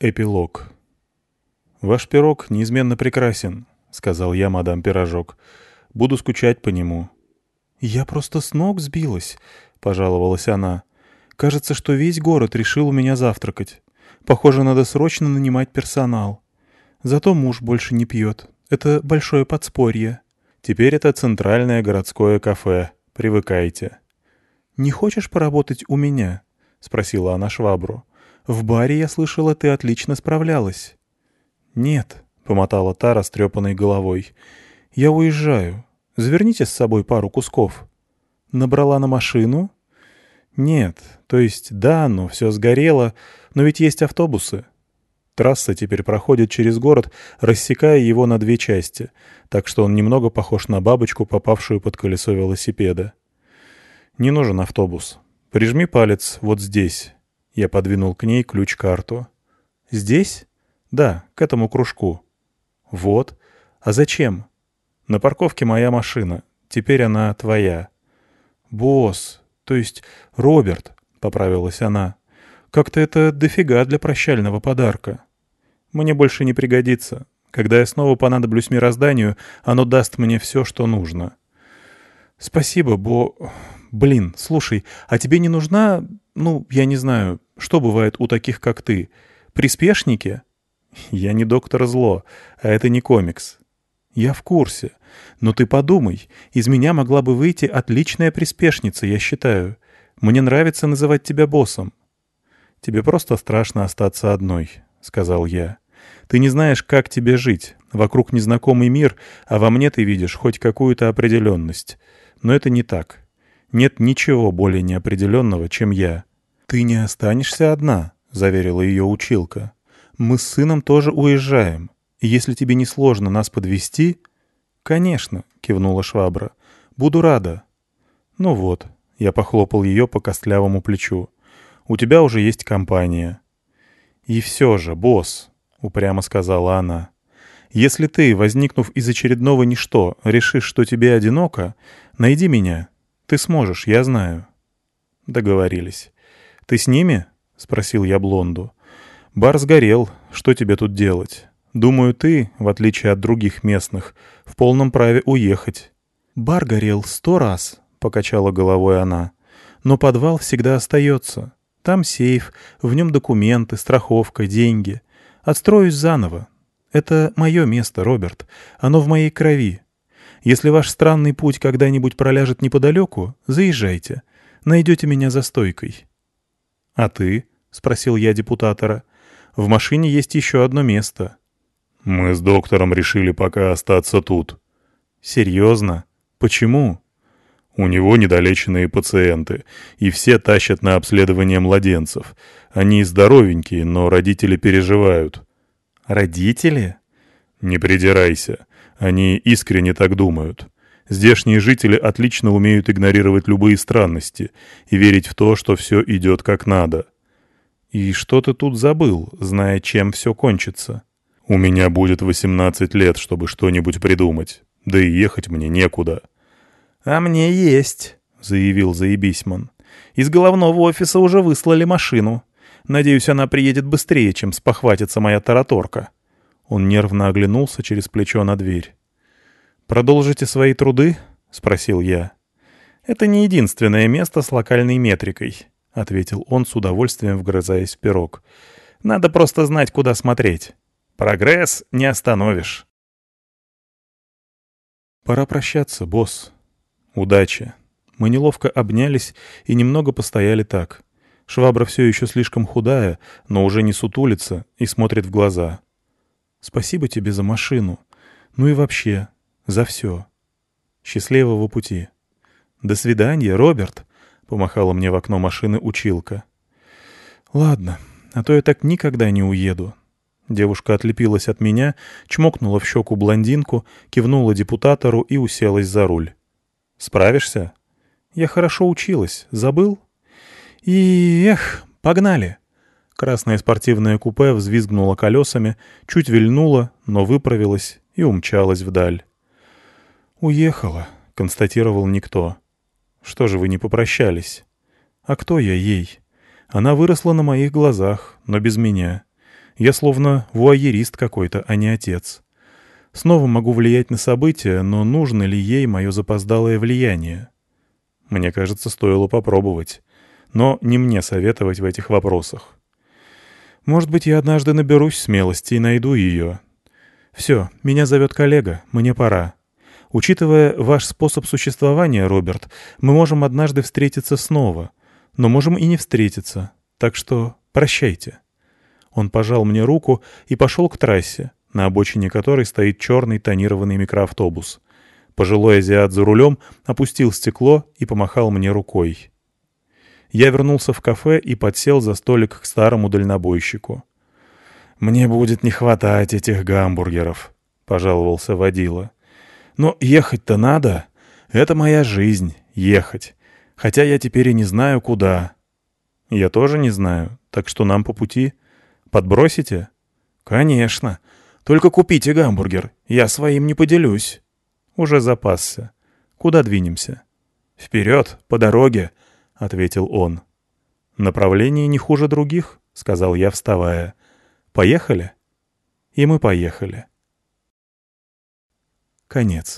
Эпилог. «Ваш пирог неизменно прекрасен», — сказал я мадам Пирожок. «Буду скучать по нему». «Я просто с ног сбилась», — пожаловалась она. «Кажется, что весь город решил у меня завтракать. Похоже, надо срочно нанимать персонал. Зато муж больше не пьет. Это большое подспорье». «Теперь это центральное городское кафе. Привыкайте». «Не хочешь поработать у меня?» — спросила она швабру. В баре, я слышала, ты отлично справлялась». «Нет», — помотала та растрепанной головой. «Я уезжаю. Заверните с собой пару кусков». «Набрала на машину?» «Нет. То есть, да, но все сгорело. Но ведь есть автобусы». Трасса теперь проходит через город, рассекая его на две части, так что он немного похож на бабочку, попавшую под колесо велосипеда. «Не нужен автобус. Прижми палец вот здесь, я подвинул к ней ключ-карту. «Здесь?» «Да, к этому кружку». «Вот. А зачем?» «На парковке моя машина. Теперь она твоя». «Босс, то есть Роберт», — поправилась она. «Как-то это дофига для прощального подарка». «Мне больше не пригодится. Когда я снова понадоблюсь мирозданию, оно даст мне все, что нужно». «Спасибо, Бо... Блин, слушай, а тебе не нужна, ну, я не знаю, что бывает у таких, как ты? Приспешники? Я не доктор зло, а это не комикс. Я в курсе. Но ты подумай, из меня могла бы выйти отличная приспешница, я считаю. Мне нравится называть тебя боссом. Тебе просто страшно остаться одной, — сказал я. Ты не знаешь, как тебе жить. Вокруг незнакомый мир, а во мне ты видишь хоть какую-то определенность. Но это не так. Нет ничего более неопределенного, чем я. «Ты не останешься одна», — заверила ее училка. «Мы с сыном тоже уезжаем. Если тебе не сложно нас подвести, «Конечно», — кивнула швабра. «Буду рада». «Ну вот», — я похлопал ее по костлявому плечу. «У тебя уже есть компания». «И все же, босс», — упрямо сказала она. «Если ты, возникнув из очередного ничто, решишь, что тебе одиноко, найди меня. Ты сможешь, я знаю». Договорились. «Ты с ними?» — спросил я Блонду. «Бар сгорел. Что тебе тут делать? Думаю, ты, в отличие от других местных, в полном праве уехать». «Бар горел сто раз», — покачала головой она. «Но подвал всегда остается. Там сейф, в нем документы, страховка, деньги. Отстроюсь заново. Это мое место, Роберт. Оно в моей крови. Если ваш странный путь когда-нибудь проляжет неподалеку, заезжайте. Найдете меня за стойкой. «А ты?» — спросил я депутатора. «В машине есть еще одно место». «Мы с доктором решили пока остаться тут». «Серьезно? Почему?» «У него недолеченные пациенты, и все тащат на обследование младенцев. Они здоровенькие, но родители переживают». «Родители?» «Не придирайся. Они искренне так думают. Здешние жители отлично умеют игнорировать любые странности и верить в то, что все идет как надо. И что ты тут забыл, зная, чем все кончится? У меня будет 18 лет, чтобы что-нибудь придумать. Да и ехать мне некуда. «А мне есть», — заявил Заебисьман. «Из головного офиса уже выслали машину. Надеюсь, она приедет быстрее, чем спохватится моя тараторка». Он нервно оглянулся через плечо на дверь. «Продолжите свои труды?» — спросил я. «Это не единственное место с локальной метрикой», — ответил он с удовольствием, вгрызаясь в пирог. «Надо просто знать, куда смотреть. Прогресс не остановишь». «Пора прощаться, босс. Удачи». Мы неловко обнялись и немного постояли так. Швабра все еще слишком худая, но уже не сутулится и смотрит в глаза. «Спасибо тебе за машину. Ну и вообще, за все. Счастливого пути. До свидания, Роберт, помахала мне в окно машины училка. Ладно, а то я так никогда не уеду. Девушка отлепилась от меня, чмокнула в щеку блондинку, кивнула депутатору и уселась за руль. «Справишься?» «Я хорошо училась. Забыл?» «И... эх, погнали!» Красное спортивное купе взвизгнуло колесами, чуть вильнуло, но выправилось и умчалось вдаль. «Уехала», — констатировал никто. «Что же вы не попрощались?» «А кто я ей?» Она выросла на моих глазах, но без меня. Я словно вуайерист какой-то, а не отец. Снова могу влиять на события, но нужно ли ей мое запоздалое влияние? Мне кажется, стоило попробовать. Но не мне советовать в этих вопросах. Может быть, я однажды наберусь смелости и найду ее. Все, меня зовет коллега, мне пора. Учитывая ваш способ существования, Роберт, мы можем однажды встретиться снова, но можем и не встретиться, так что прощайте». Он пожал мне руку и пошел к трассе, на обочине которой стоит черный тонированный микроавтобус. Пожилой азиат за рулем опустил стекло и помахал мне рукой. Я вернулся в кафе и подсел за столик к старому дальнобойщику. «Мне будет не хватать этих гамбургеров», — пожаловался водила. Но ехать-то надо. Это моя жизнь — ехать. Хотя я теперь и не знаю, куда. Я тоже не знаю, так что нам по пути. Подбросите? Конечно. Только купите гамбургер. Я своим не поделюсь. Уже запасся. Куда двинемся? Вперед, по дороге, — ответил он. Направление не хуже других, — сказал я, вставая. Поехали? И мы поехали. Конец.